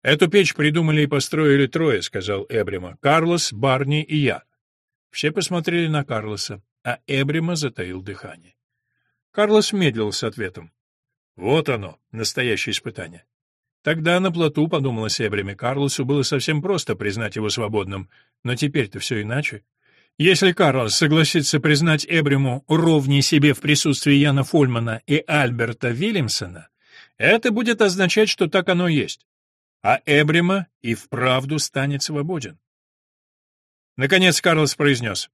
«Эту печь придумали и построили трое», — сказал Эбрима. «Карлос, Барни и я». Все посмотрели на Карлоса, а Эбрима затаил дыхание. Карлос медлил с ответом. «Вот оно, настоящее испытание. Тогда на плоту, подумала Себрями, Карлосу было совсем просто признать его свободным, но теперь-то все иначе. Если Карлос согласится признать Эбриму ровнее себе в присутствии Яна Фольмана и Альберта Вильямсона, это будет означать, что так оно есть. А Эбрима и вправду станет свободен. Наконец Карлос произнес.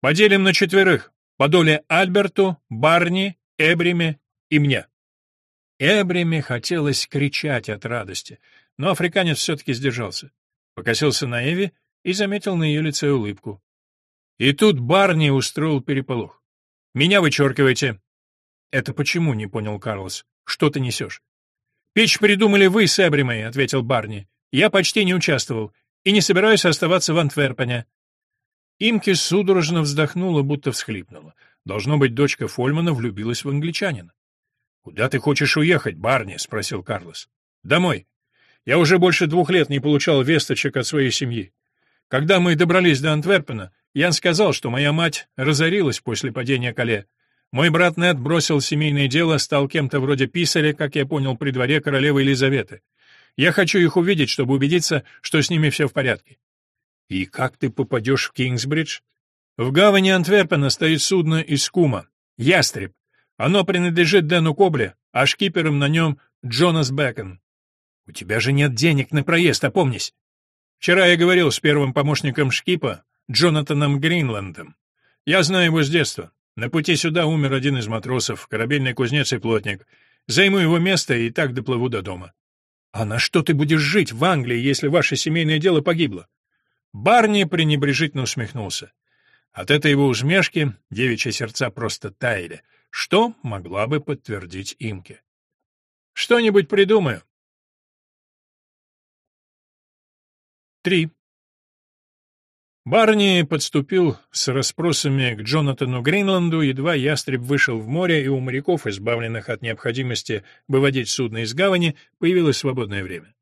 «Поделим на четверых, по доле Альберту, Барни, Эбриме и мне». Эбриме хотелось кричать от радости, но африканец все-таки сдержался. Покосился на Эви и заметил на ее лице улыбку. И тут Барни устроил переполох. «Меня вычеркивайте!» «Это почему?» — не понял Карлос. «Что ты несешь?» «Печь придумали вы с Эбримой», — ответил Барни. «Я почти не участвовал и не собираюсь оставаться в Антверпене». Имки судорожно вздохнула, будто всхлипнула. Должно быть, дочка Фольмана влюбилась в англичанина. «Куда ты хочешь уехать, Барни?» — спросил Карлос. «Домой. Я уже больше двух лет не получал весточек от своей семьи. Когда мы добрались до Антверпена, Ян сказал, что моя мать разорилась после падения Кале. Мой брат Нед бросил семейное дело, стал кем-то вроде писаря, как я понял, при дворе королевы Елизаветы. Я хочу их увидеть, чтобы убедиться, что с ними все в порядке». «И как ты попадешь в Кингсбридж?» «В гавани Антверпена стоит судно из Кума. Ястреб. Оно принадлежит Дэну Кобле, а шкипером на нем Джонас Бэкон. У тебя же нет денег на проезд, опомнись. Вчера я говорил с первым помощником шкипа, Джонатаном Гринландом. Я знаю его с детства. На пути сюда умер один из матросов, корабельный кузнец и плотник. Займу его место и так доплыву до дома. А на что ты будешь жить в Англии, если ваше семейное дело погибло? Барни пренебрежительно усмехнулся. От этой его усмешки девичьи сердца просто таяли — что могла бы подтвердить Имке. «Что-нибудь придумаю». 3. Барни подступил с расспросами к Джонатану Гринланду, едва ястреб вышел в море, и у моряков, избавленных от необходимости выводить судно из гавани, появилось свободное время.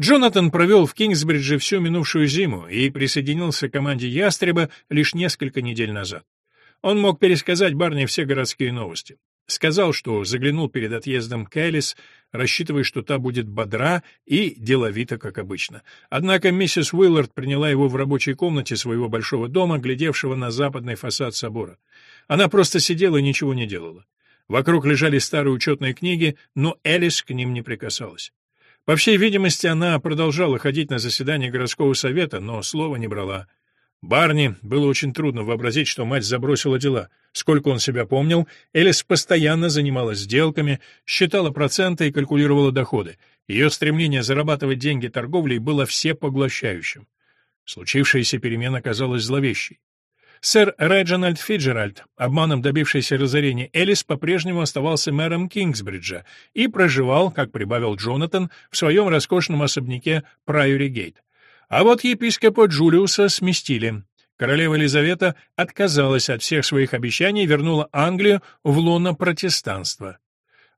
Джонатан провел в Кингсбридже всю минувшую зиму и присоединился к команде «Ястреба» лишь несколько недель назад. Он мог пересказать Барни все городские новости. Сказал, что заглянул перед отъездом к Элис, рассчитывая, что та будет бодра и деловита, как обычно. Однако миссис Уиллард приняла его в рабочей комнате своего большого дома, глядевшего на западный фасад собора. Она просто сидела и ничего не делала. Вокруг лежали старые учетные книги, но Элис к ним не прикасалась. По всей видимости, она продолжала ходить на заседания городского совета, но слова не брала. Барни было очень трудно вообразить, что мать забросила дела. Сколько он себя помнил, Элис постоянно занималась сделками, считала проценты и калькулировала доходы. Ее стремление зарабатывать деньги торговлей было всепоглощающим. Случившаяся перемена казалась зловещей. Сэр Реджинальд Фиджеральд, обманом добившийся разорения Элис, по-прежнему оставался мэром Кингсбриджа и проживал, как прибавил Джонатан, в своем роскошном особняке Прайори Гейт. А вот епископа Джулиуса сместили. Королева Елизавета отказалась от всех своих обещаний и вернула Англию в лоно протестанства.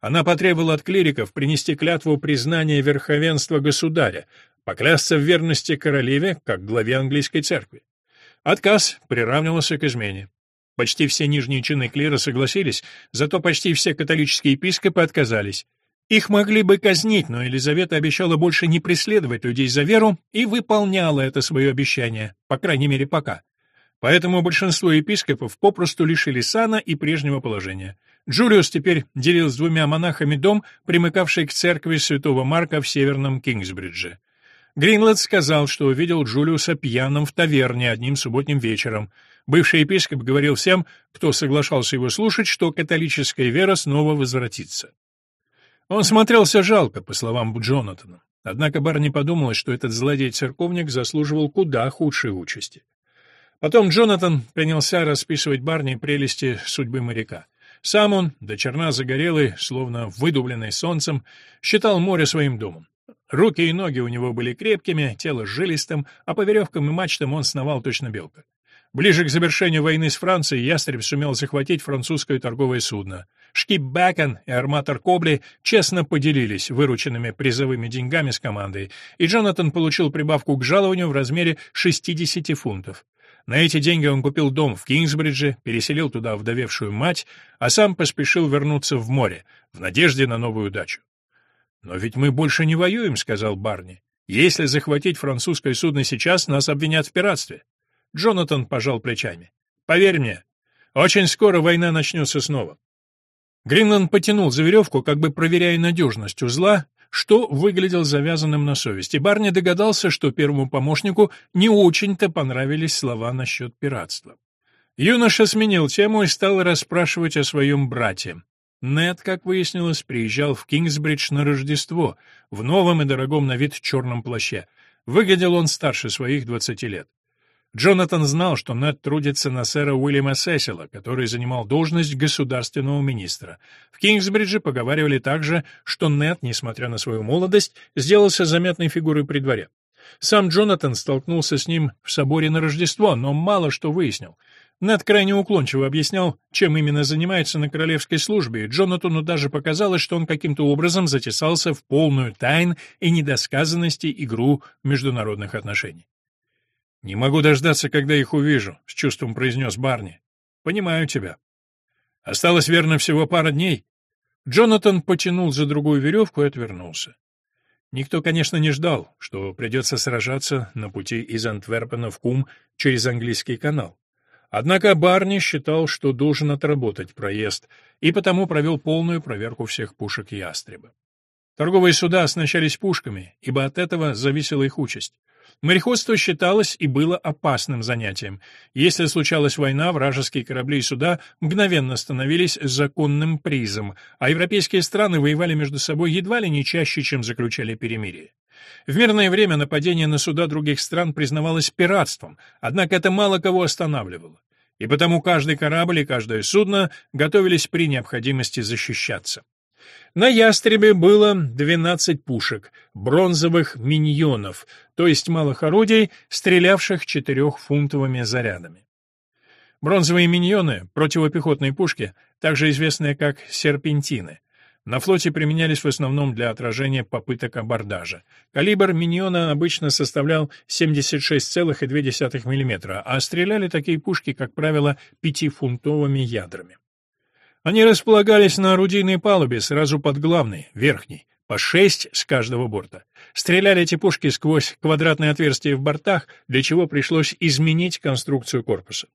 Она потребовала от клириков принести клятву признания верховенства государя, поклясться в верности королеве, как главе английской церкви. Отказ приравнивался к измене. Почти все нижние чины клира согласились, зато почти все католические епископы отказались. Их могли бы казнить, но Елизавета обещала больше не преследовать людей за веру и выполняла это свое обещание, по крайней мере пока. Поэтому большинство епископов попросту лишили сана и прежнего положения. Джулиус теперь делил с двумя монахами дом, примыкавший к церкви святого Марка в северном Кингсбридже. Гринланд сказал, что увидел Джулиуса пьяным в таверне одним субботним вечером. Бывший епископ говорил всем, кто соглашался его слушать, что католическая вера снова возвратится. Он смотрелся жалко, по словам Джонатана. Однако Барни подумалось, что этот злодей-церковник заслуживал куда худшей участи. Потом Джонатан принялся расписывать Барни прелести судьбы моряка. Сам он, до черна загорелый, словно выдубленный солнцем, считал море своим домом. Руки и ноги у него были крепкими, тело жилистым, а по веревкам и мачтам он сновал точно белка. Ближе к завершению войны с Францией ястреб сумел захватить французское торговое судно. Шкип Бэкон и арматор Кобли честно поделились вырученными призовыми деньгами с командой, и Джонатан получил прибавку к жалованию в размере 60 фунтов. На эти деньги он купил дом в Кингсбридже, переселил туда вдовевшую мать, а сам поспешил вернуться в море, в надежде на новую дачу. «Но ведь мы больше не воюем», — сказал Барни. «Если захватить французское судно сейчас, нас обвинят в пиратстве». Джонатан пожал плечами. «Поверь мне, очень скоро война начнется снова». Гринланд потянул за веревку, как бы проверяя надежность узла, что выглядел завязанным на совести. Барни догадался, что первому помощнику не очень-то понравились слова насчет пиратства. Юноша сменил тему и стал расспрашивать о своем брате. Нед, как выяснилось, приезжал в Кингсбридж на Рождество, в новом и дорогом на вид черном плаще. Выглядел он старше своих двадцати лет. Джонатан знал, что Нед трудится на сэра Уильяма Сесила, который занимал должность государственного министра. В Кингсбридже поговаривали также, что Нед, несмотря на свою молодость, сделался заметной фигурой при дворе. Сам Джонатан столкнулся с ним в соборе на Рождество, но мало что выяснил. Нед крайне уклончиво объяснял, чем именно занимается на королевской службе, и Джонатану даже показалось, что он каким-то образом затесался в полную тайн и недосказанности игру международных отношений. «Не могу дождаться, когда их увижу», — с чувством произнес Барни. «Понимаю тебя. Осталось, верно, всего пара дней». Джонатан потянул за другую веревку и отвернулся. Никто, конечно, не ждал, что придется сражаться на пути из Антверпена в Кум через английский канал. Однако Барни считал, что должен отработать проезд, и потому провел полную проверку всех пушек ястреба. Торговые суда оснащались пушками, ибо от этого зависела их участь. Мореходство считалось и было опасным занятием. Если случалась война, вражеские корабли и суда мгновенно становились законным призом, а европейские страны воевали между собой едва ли не чаще, чем заключали перемирие. В мирное время нападение на суда других стран признавалось пиратством, однако это мало кого останавливало. И потому каждый корабль и каждое судно готовились при необходимости защищаться. На «Ястребе» было 12 пушек, бронзовых миньонов, то есть малых орудий, стрелявших четырехфунтовыми зарядами. Бронзовые миньоны — противопехотные пушки, также известные как серпентины. На флоте применялись в основном для отражения попыток абордажа. Калибр миньона обычно составлял 76,2 мм, а стреляли такие пушки, как правило, пятифунтовыми ядрами. Они располагались на орудийной палубе, сразу под главной, верхней, по шесть с каждого борта. Стреляли эти пушки сквозь квадратные отверстия в бортах, для чего пришлось изменить конструкцию корпуса.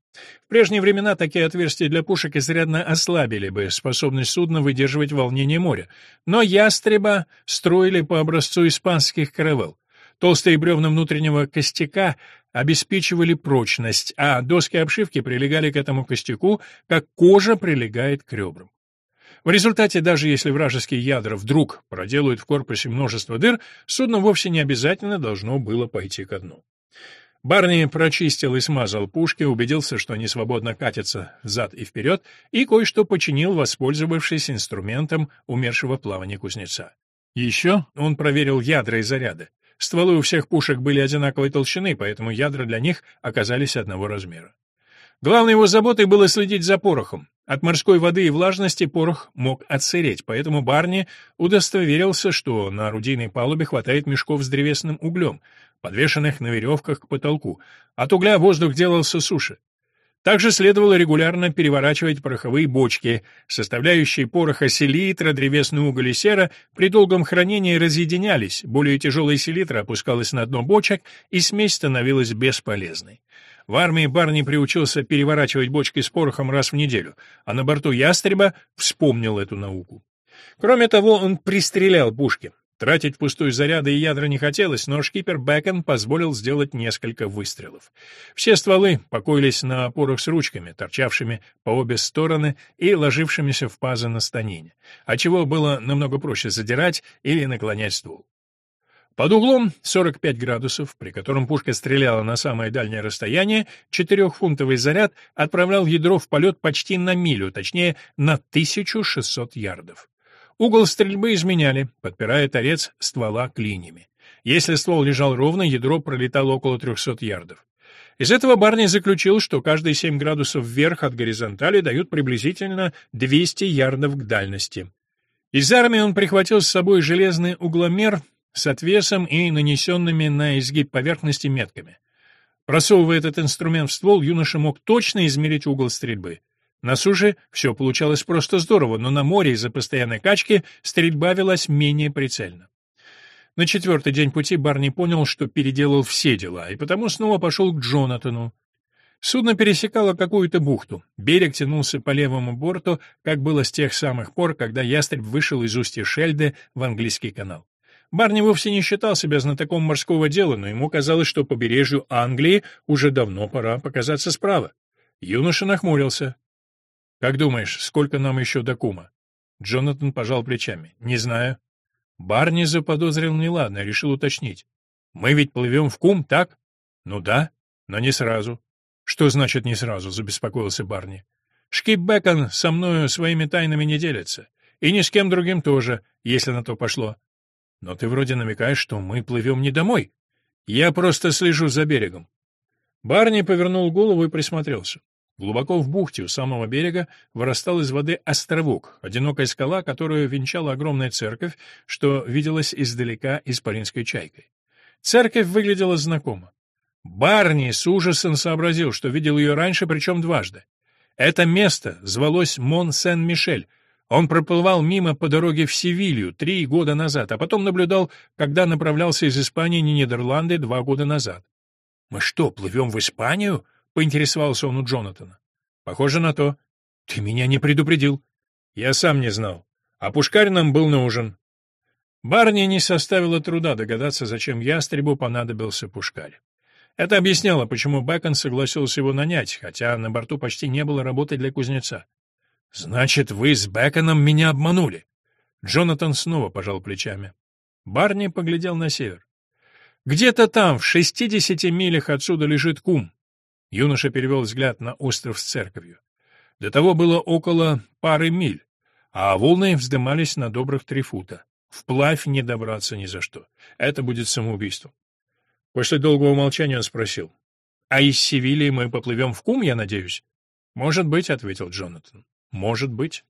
В прежние времена такие отверстия для пушек изрядно ослабили бы способность судна выдерживать волнение моря, но ястреба строили по образцу испанских каравелл. Толстые бревна внутреннего костяка обеспечивали прочность, а доски обшивки прилегали к этому костяку, как кожа прилегает к ребрам. В результате, даже если вражеские ядра вдруг проделают в корпусе множество дыр, судно вовсе не обязательно должно было пойти ко дну. Барни прочистил и смазал пушки, убедился, что они свободно катятся взад и вперед, и кое-что починил, воспользовавшись инструментом умершего плавания кузнеца. Еще он проверил ядра и заряды. Стволы у всех пушек были одинаковой толщины, поэтому ядра для них оказались одного размера. Главной его заботой было следить за порохом. От морской воды и влажности порох мог отсыреть, поэтому Барни удостоверился, что на орудийной палубе хватает мешков с древесным углем, подвешенных на веревках к потолку. От угля воздух делался суше. Также следовало регулярно переворачивать пороховые бочки, составляющие пороха селитра, древесный уголь и сера, при долгом хранении разъединялись, более тяжелая селитра опускалась на дно бочек, и смесь становилась бесполезной. В армии Барни приучился переворачивать бочки с порохом раз в неделю, а на борту «Ястреба» вспомнил эту науку. Кроме того, он пристрелял пушки. Тратить пустую заряды и ядра не хотелось, но шкипер Бэкон позволил сделать несколько выстрелов. Все стволы покоились на опорах с ручками, торчавшими по обе стороны и ложившимися в пазы на станине, отчего было намного проще задирать или наклонять ствол. Под углом 45 градусов, при котором пушка стреляла на самое дальнее расстояние, четырехфунтовый заряд отправлял ядро в полет почти на милю, точнее, на 1600 ярдов. Угол стрельбы изменяли, подпирая торец ствола клиньями. Если ствол лежал ровно, ядро пролетало около 300 ярдов. Из этого Барни заключил, что каждые 7 градусов вверх от горизонтали дают приблизительно 200 ярдов к дальности. Из армии он прихватил с собой железный угломер с отвесом и нанесенными на изгиб поверхности метками. Просовывая этот инструмент в ствол, юноша мог точно измерить угол стрельбы. На суше все получалось просто здорово, но на море из-за постоянной качки стрельба велась менее прицельно. На четвертый день пути Барни понял, что переделал все дела, и потому снова пошел к Джонатану. Судно пересекало какую-то бухту. Берег тянулся по левому борту, как было с тех самых пор, когда ястреб вышел из устья Шельды в английский канал. Барни вовсе не считал себя знатоком морского дела, но ему казалось, что побережью Англии уже давно пора показаться справа. Юноша нахмурился. «Как думаешь, сколько нам еще до кума?» Джонатан пожал плечами. «Не знаю». Барни заподозрил неладно, решил уточнить. «Мы ведь плывем в кум, так?» «Ну да, но не сразу». «Что значит не сразу?» — забеспокоился Барни. «Шкип Бекон со мною своими тайнами не делится. И ни с кем другим тоже, если на то пошло. Но ты вроде намекаешь, что мы плывем не домой. Я просто слежу за берегом». Барни повернул голову и присмотрелся. Глубоко в бухте у самого берега вырастал из воды островок, одинокая скала, которую венчала огромная церковь, что виделась издалека испаринской чайкой. Церковь выглядела знакомо. Барни с ужасом сообразил, что видел ее раньше, причем дважды. Это место звалось Мон-Сен-Мишель. Он проплывал мимо по дороге в Севилью три года назад, а потом наблюдал, когда направлялся из Испании в Нидерланды два года назад. «Мы что, плывем в Испанию?» — поинтересовался он у Джонатана. «Похоже на то. Ты меня не предупредил. Я сам не знал. А пушкарь нам был нужен». Барни не составило труда догадаться, зачем ястребу понадобился пушкарь. Это объясняло, почему Бэкон согласился его нанять, хотя на борту почти не было работы для кузнеца. «Значит, вы с Бэконом меня обманули?» Джонатан снова пожал плечами. Барни поглядел на север. «Где-то там, в шестидесяти милях отсюда лежит кум. Юноша перевел взгляд на остров с церковью. До того было около пары миль, а волны вздымались на добрых три фута. Вплавь не добраться ни за что. Это будет самоубийством. После долгого молчания он спросил. «А из Севилии мы поплывем в Кум, я надеюсь?» «Может быть», — ответил Джонатан. «Может быть».